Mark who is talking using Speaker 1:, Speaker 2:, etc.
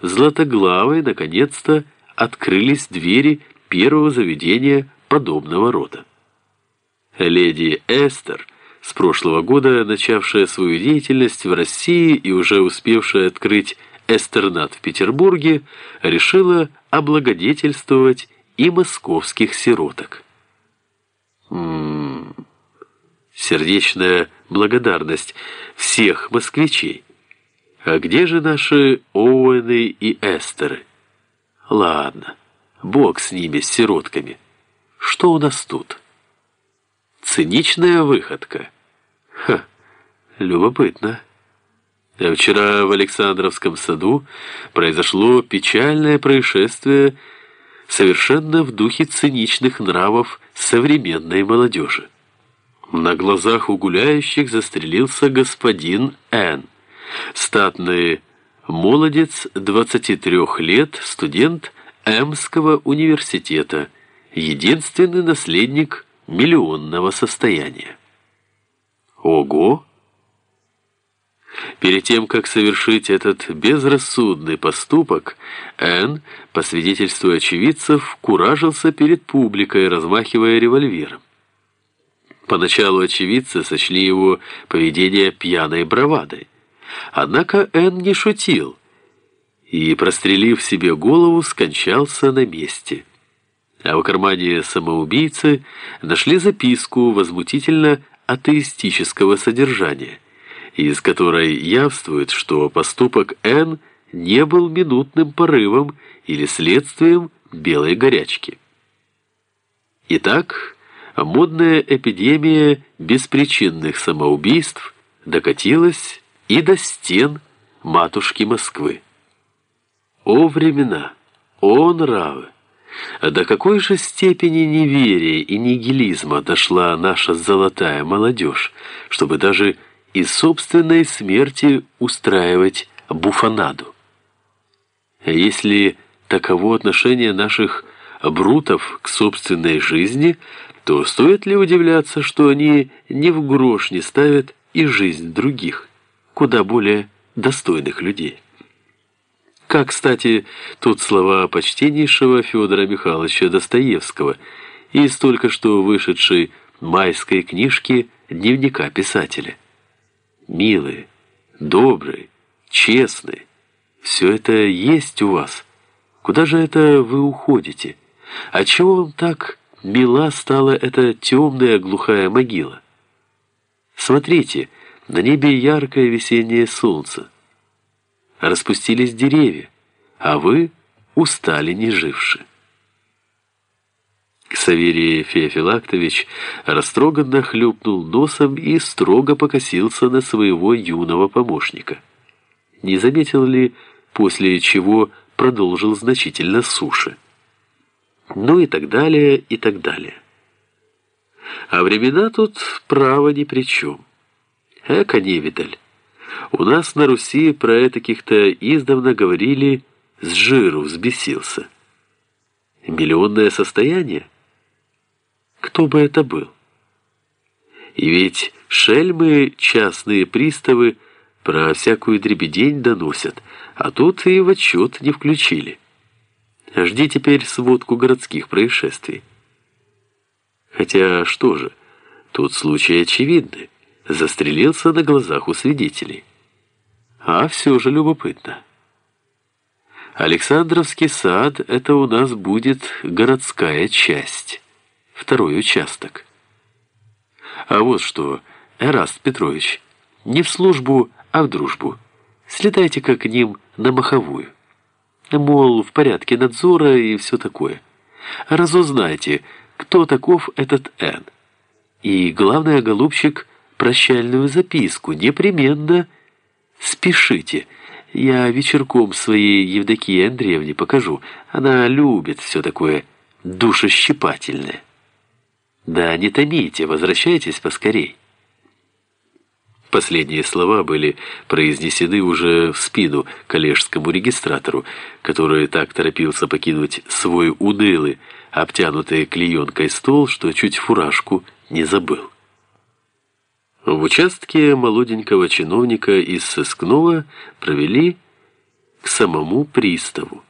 Speaker 1: Златоглавой наконец-то открылись двери первого заведения подобного рода. Леди Эстер, с прошлого года начавшая свою деятельность в России и уже успевшая открыть эстернат в Петербурге, решила облагодетельствовать и московских сироток. М -м -м, сердечная благодарность всех москвичей. А где же наши Оуэны и Эстеры? Ладно, бог с ними, с сиротками. Что у нас тут? Циничная выходка. Ха, любопытно. А вчера в Александровском саду произошло печальное происшествие совершенно в духе циничных нравов современной молодежи. На глазах у гуляющих застрелился господин Н. Статный молодец 23 лет, студент Эмского университета, единственный наследник миллионного состояния. Ого! Перед тем, как совершить этот безрассудный поступок, Н, по свидетельству очевидцев, куражился перед публикой, размахивая револьвером. Поначалу очевидцы сочли его поведение пьяной бравадой. Однако Н не шутил и, прострелив себе голову, скончался на месте. А в кармане самоубийцы нашли записку возмутительно атеистического содержания – из которой явствует, что поступок Н не был минутным порывом или следствием белой горячки. Итак, модная эпидемия беспричинных самоубийств докатилась и до стен матушки Москвы. О времена, о нравы! До какой же степени неверия и нигилизма дошла наша золотая молодежь, чтобы даже из собственной смерти устраивать буфанаду. Если таково отношение наших брутов к собственной жизни, то стоит ли удивляться, что они ни в грош не ставят и жизнь других, куда более достойных людей? Как, кстати, тут слова почтеннейшего Федора Михайловича Достоевского из только что вышедшей майской книжки дневника писателя милые, добрые, честные. Все это есть у вас. Куда же это вы уходите? А чего вам так мила стала эта темная глухая могила? Смотрите, на небе яркое весеннее солнце. Распустились деревья, а вы устали не живши. Саверий Феофилактович растроганно хлюпнул носом и строго покосился на своего юного помощника. Не заметил ли, после чего продолжил значительно суше. Ну и так далее, и так далее. А времена тут право ни при чем. Эка невидаль. У нас на Руси про этаких-то издавна говорили «с жиру взбесился». Миллионное состояние? кто бы это был. И ведь шельмы, частные приставы про всякую дребедень доносят, а тут и в отчет не включили. Жди теперь сводку городских происшествий. Хотя что же, тут случай очевидный. Застрелился на глазах у свидетелей. А все же любопытно. Александровский сад — это у нас будет городская часть второй участок. А вот что, Эраст Петрович, не в службу, а в дружбу. Слетайте-ка к ним на маховую. Мол, в порядке надзора и все такое. Разузнайте, кто таков этот Н. И, главное, голубчик, прощальную записку непременно спешите. Я вечерком своей Евдокии Андреевне покажу. Она любит все такое душещипательное. «Да не томите, возвращайтесь поскорей». Последние слова были произнесены уже в спину коллежскому регистратору, который так торопился покинуть свой унылый, обтянутый клеенкой стол, что чуть фуражку не забыл. В участке молоденького чиновника из сыскного провели к самому приставу.